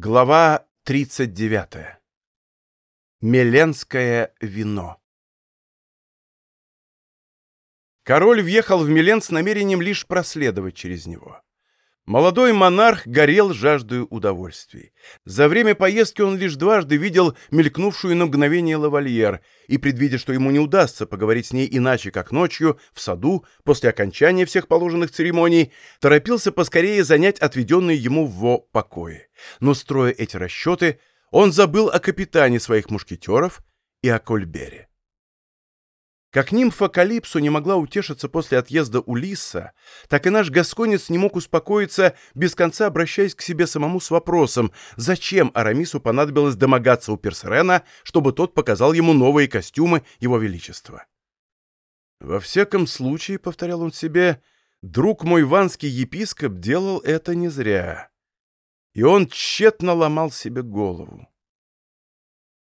Глава 39. Меленское вино. Король въехал в Милен с намерением лишь проследовать через него. Молодой монарх горел жаждою удовольствий. За время поездки он лишь дважды видел мелькнувшую на мгновение лавальер, и, предвидя, что ему не удастся поговорить с ней иначе, как ночью, в саду, после окончания всех положенных церемоний, торопился поскорее занять отведенные ему в Во покои. Но, строя эти расчеты, он забыл о капитане своих мушкетеров и о Кольбере. Как нимфа Калипсо не могла утешиться после отъезда Улисса, так и наш гасконец не мог успокоиться, без конца обращаясь к себе самому с вопросом, зачем Арамису понадобилось домогаться у Персерена, чтобы тот показал ему новые костюмы его величества. «Во всяком случае», — повторял он себе, — «друг мой ванский епископ делал это не зря». И он тщетно ломал себе голову.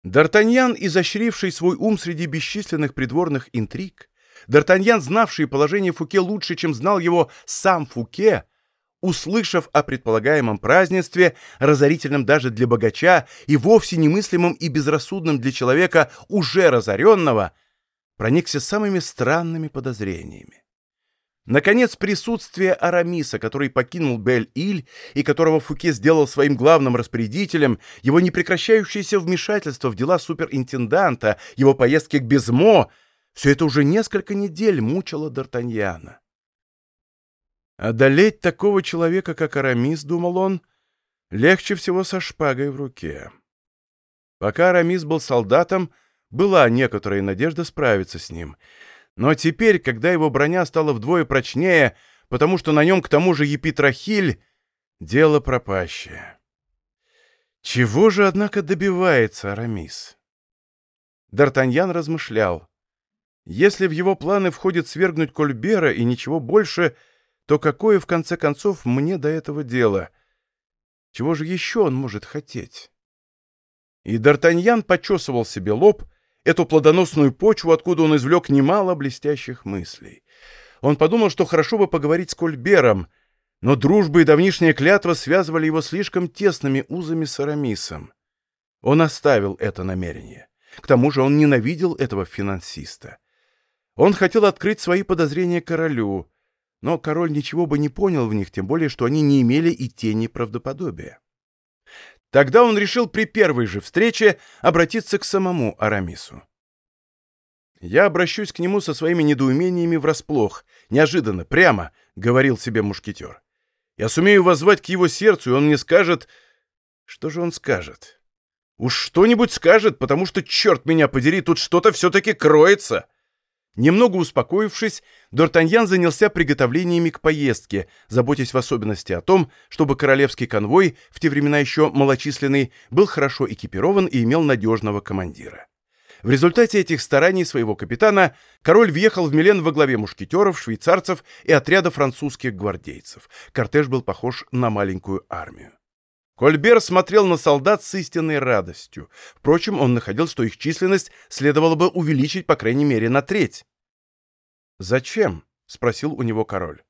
Д'Артаньян, изощривший свой ум среди бесчисленных придворных интриг, Д'Артаньян, знавший положение Фуке лучше, чем знал его сам Фуке, услышав о предполагаемом празднестве, разорительном даже для богача и вовсе немыслимым и безрассудным для человека уже разоренного, проникся самыми странными подозрениями. Наконец, присутствие Арамиса, который покинул Бель-Иль и которого Фуке сделал своим главным распорядителем, его непрекращающееся вмешательство в дела суперинтенданта, его поездки к Безмо — все это уже несколько недель мучило Д'Артаньяна. Одолеть такого человека, как Арамис, думал он, легче всего со шпагой в руке. Пока Арамис был солдатом, была некоторая надежда справиться с ним — но теперь, когда его броня стала вдвое прочнее, потому что на нем к тому же епитрахиль, дело пропащее. Чего же, однако, добивается Арамис? Д'Артаньян размышлял. Если в его планы входит свергнуть Кольбера и ничего больше, то какое, в конце концов, мне до этого дело? Чего же еще он может хотеть? И Д'Артаньян почесывал себе лоб, эту плодоносную почву, откуда он извлек немало блестящих мыслей. Он подумал, что хорошо бы поговорить с Кольбером, но дружба и давнишняя клятва связывали его слишком тесными узами с Арамисом. Он оставил это намерение. К тому же он ненавидел этого финансиста. Он хотел открыть свои подозрения королю, но король ничего бы не понял в них, тем более, что они не имели и тени правдоподобия. Тогда он решил при первой же встрече обратиться к самому Арамису. «Я обращусь к нему со своими недоумениями врасплох, неожиданно, прямо», — говорил себе мушкетер. «Я сумею воззвать к его сердцу, и он мне скажет...» «Что же он скажет?» «Уж что-нибудь скажет, потому что, черт меня подери, тут что-то все-таки кроется!» Немного успокоившись, Д'Артаньян занялся приготовлениями к поездке, заботясь в особенности о том, чтобы королевский конвой, в те времена еще малочисленный, был хорошо экипирован и имел надежного командира. В результате этих стараний своего капитана король въехал в Милен во главе мушкетеров, швейцарцев и отряда французских гвардейцев. Кортеж был похож на маленькую армию. Кольбер смотрел на солдат с истинной радостью. Впрочем, он находил, что их численность следовало бы увеличить по крайней мере на треть. «Зачем?» — спросил у него король.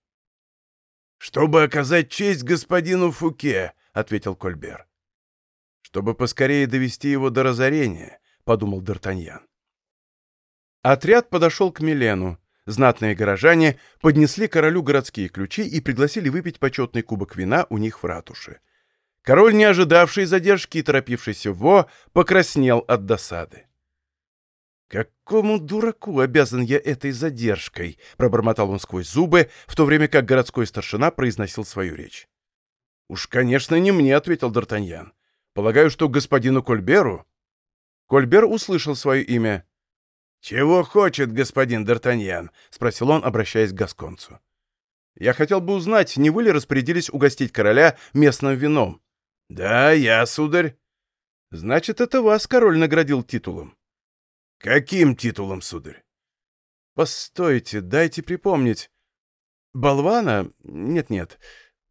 «Чтобы оказать честь господину Фуке», — ответил Кольбер. «Чтобы поскорее довести его до разорения», — подумал Д'Артаньян. Отряд подошел к Милену. Знатные горожане поднесли королю городские ключи и пригласили выпить почетный кубок вина у них в ратуше. Король, не ожидавший задержки и торопившийся Во, покраснел от досады. «Какому дураку обязан я этой задержкой?» — пробормотал он сквозь зубы, в то время как городской старшина произносил свою речь. «Уж, конечно, не мне», — ответил Д'Артаньян. «Полагаю, что господину Кольберу». Кольбер услышал свое имя. «Чего хочет господин Д'Артаньян?» — спросил он, обращаясь к Гасконцу. «Я хотел бы узнать, не вы ли распорядились угостить короля местным вином?» «Да, я, сударь». «Значит, это вас король наградил титулом». «Каким титулом, сударь?» «Постойте, дайте припомнить. Болвана? Нет-нет.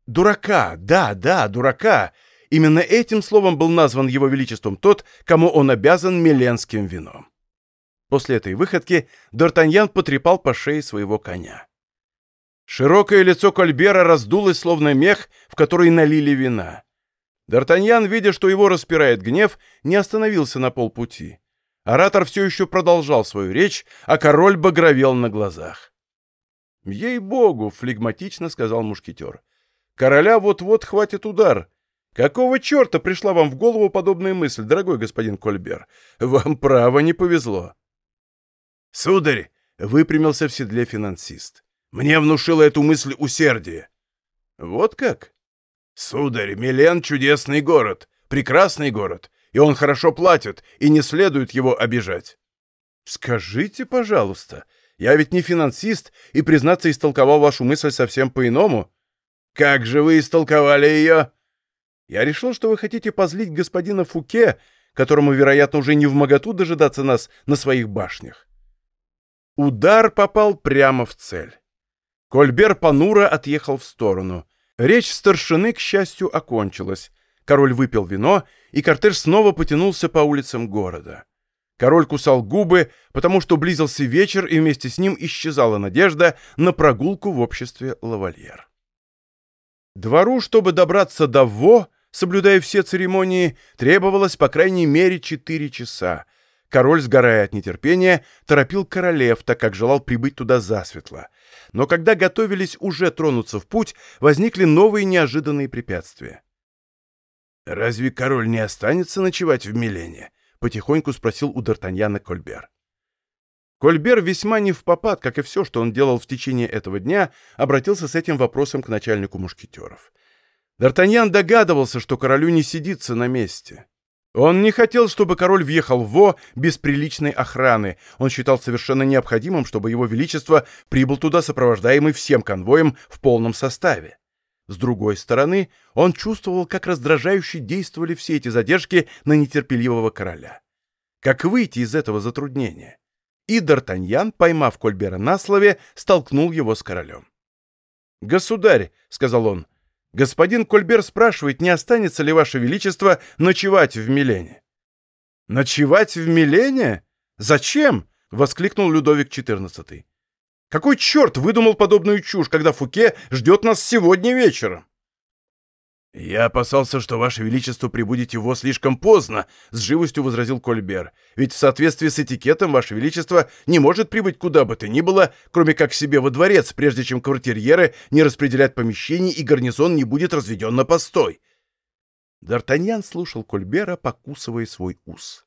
Дурака, да, да, дурака. Именно этим словом был назван его величеством тот, кому он обязан миленским вином». После этой выходки Д'Артаньян потрепал по шее своего коня. Широкое лицо Кольбера раздулось, словно мех, в который налили вина. Д'Артаньян, видя, что его распирает гнев, не остановился на полпути. Оратор все еще продолжал свою речь, а король багровел на глазах. «Ей-богу!» — флегматично сказал мушкетер. «Короля вот-вот хватит удар. Какого черта пришла вам в голову подобная мысль, дорогой господин Кольбер? Вам право не повезло». «Сударь!» — выпрямился в седле финансист. «Мне внушило эту мысль усердие». «Вот как?» «Сударь, Милен — чудесный город, прекрасный город, и он хорошо платит, и не следует его обижать». «Скажите, пожалуйста, я ведь не финансист и, признаться, истолковал вашу мысль совсем по-иному». «Как же вы истолковали ее?» «Я решил, что вы хотите позлить господина Фуке, которому, вероятно, уже не в моготу дожидаться нас на своих башнях». Удар попал прямо в цель. Кольбер понуро отъехал в сторону. Речь старшины, к счастью, окончилась. Король выпил вино, и кортеж снова потянулся по улицам города. Король кусал губы, потому что близился вечер, и вместе с ним исчезала надежда на прогулку в обществе лавальер. Двору, чтобы добраться до Во, соблюдая все церемонии, требовалось по крайней мере четыре часа. Король, сгорая от нетерпения, торопил королев, так как желал прибыть туда засветло но когда готовились уже тронуться в путь, возникли новые неожиданные препятствия. «Разве король не останется ночевать в Милене?» — потихоньку спросил у Д'Артаньяна Кольбер. Кольбер весьма не в попад, как и все, что он делал в течение этого дня, обратился с этим вопросом к начальнику мушкетеров. Д'Артаньян догадывался, что королю не сидится на месте. Он не хотел, чтобы король въехал в Во без приличной охраны. Он считал совершенно необходимым, чтобы его величество прибыл туда, сопровождаемый всем конвоем в полном составе. С другой стороны, он чувствовал, как раздражающе действовали все эти задержки на нетерпеливого короля. Как выйти из этого затруднения? И Д'Артаньян, поймав Кольбера на слове, столкнул его с королем. «Государь», — сказал он, — Господин Кольбер спрашивает, не останется ли Ваше Величество ночевать в Милене. «Ночевать в Милене? Зачем?» — воскликнул Людовик XIV. «Какой черт выдумал подобную чушь, когда Фуке ждет нас сегодня вечером?» «Я опасался, что Ваше Величество прибудете его слишком поздно», — с живостью возразил Кольбер. «Ведь в соответствии с этикетом Ваше Величество не может прибыть куда бы то ни было, кроме как себе во дворец, прежде чем квартирьеры не распределят помещений и гарнизон не будет разведен на постой». Д'Артаньян слушал Кольбера, покусывая свой ус.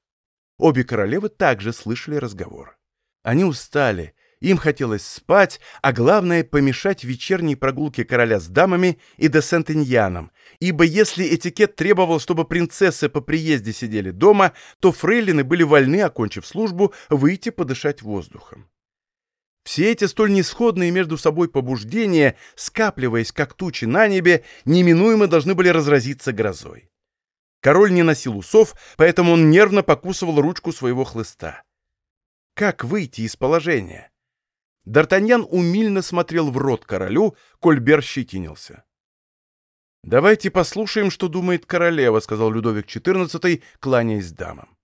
Обе королевы также слышали разговор. Они устали, им хотелось спать, а главное — помешать вечерней прогулке короля с дамами и де Сент-Иньяном, ибо если этикет требовал, чтобы принцессы по приезде сидели дома, то фрейлины были вольны, окончив службу, выйти подышать воздухом. Все эти столь несходные между собой побуждения, скапливаясь как тучи на небе, неминуемо должны были разразиться грозой. Король не носил усов, поэтому он нервно покусывал ручку своего хлыста. Как выйти из положения? Д'Артаньян умильно смотрел в рот королю, Кольбер щетинился. «Давайте послушаем, что думает королева», — сказал Людовик XIV, кланяясь дамам.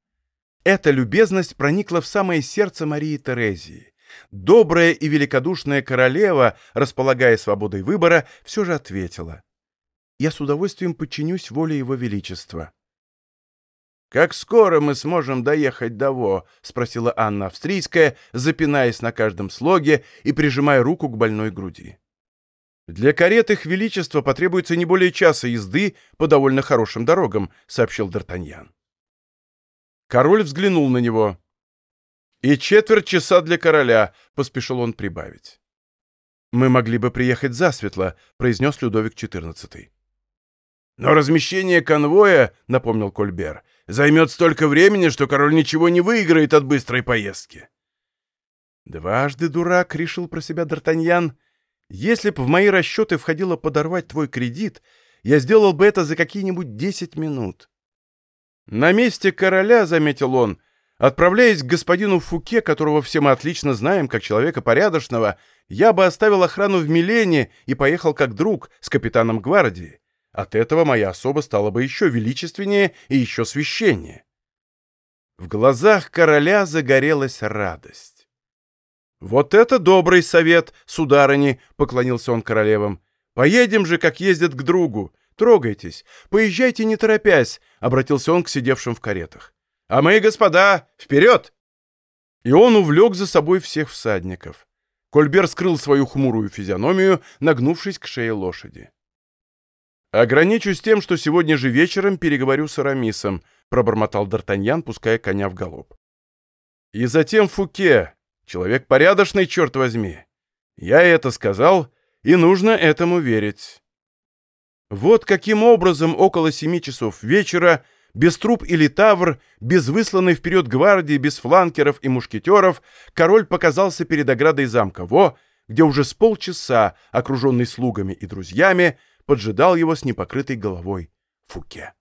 Эта любезность проникла в самое сердце Марии Терезии. Добрая и великодушная королева, располагая свободой выбора, все же ответила. «Я с удовольствием подчинюсь воле его величества». «Как скоро мы сможем доехать до Во?» — спросила Анна Австрийская, запинаясь на каждом слоге и прижимая руку к больной груди. «Для карет их величества потребуется не более часа езды по довольно хорошим дорогам», — сообщил Д'Артаньян. Король взглянул на него. «И четверть часа для короля», — поспешил он прибавить. «Мы могли бы приехать засветло», — произнес Людовик XIV. «Но размещение конвоя», — напомнил Кольбер, — «займет столько времени, что король ничего не выиграет от быстрой поездки». «Дважды дурак», — решил про себя Д'Артаньян. «Если б в мои расчеты входило подорвать твой кредит, я сделал бы это за какие-нибудь десять минут». «На месте короля», — заметил он, — «отправляясь к господину Фуке, которого все мы отлично знаем как человека порядочного, я бы оставил охрану в Милене и поехал как друг с капитаном гвардии. От этого моя особа стала бы еще величественнее и еще священнее. В глазах короля загорелась радость. «Вот это добрый совет, сударыни!» — поклонился он королевам. «Поедем же, как ездят к другу. Трогайтесь, поезжайте не торопясь», — обратился он к сидевшим в каретах. «А мы, господа, вперед!» И он увлек за собой всех всадников. Кольбер скрыл свою хмурую физиономию, нагнувшись к шее лошади. «Ограничусь тем, что сегодня же вечером переговорю с Арамисом», — пробормотал Д'Артаньян, пуская коня в галоп. «И затем Фуке, человек порядочный, черт возьми. Я это сказал, и нужно этому верить». Вот каким образом около семи часов вечера, без труп или тавр, без высланной вперед гвардии, без фланкеров и мушкетеров, король показался перед оградой замка Во, где уже с полчаса, окруженный слугами и друзьями, поджидал его с непокрытой головой Фуке.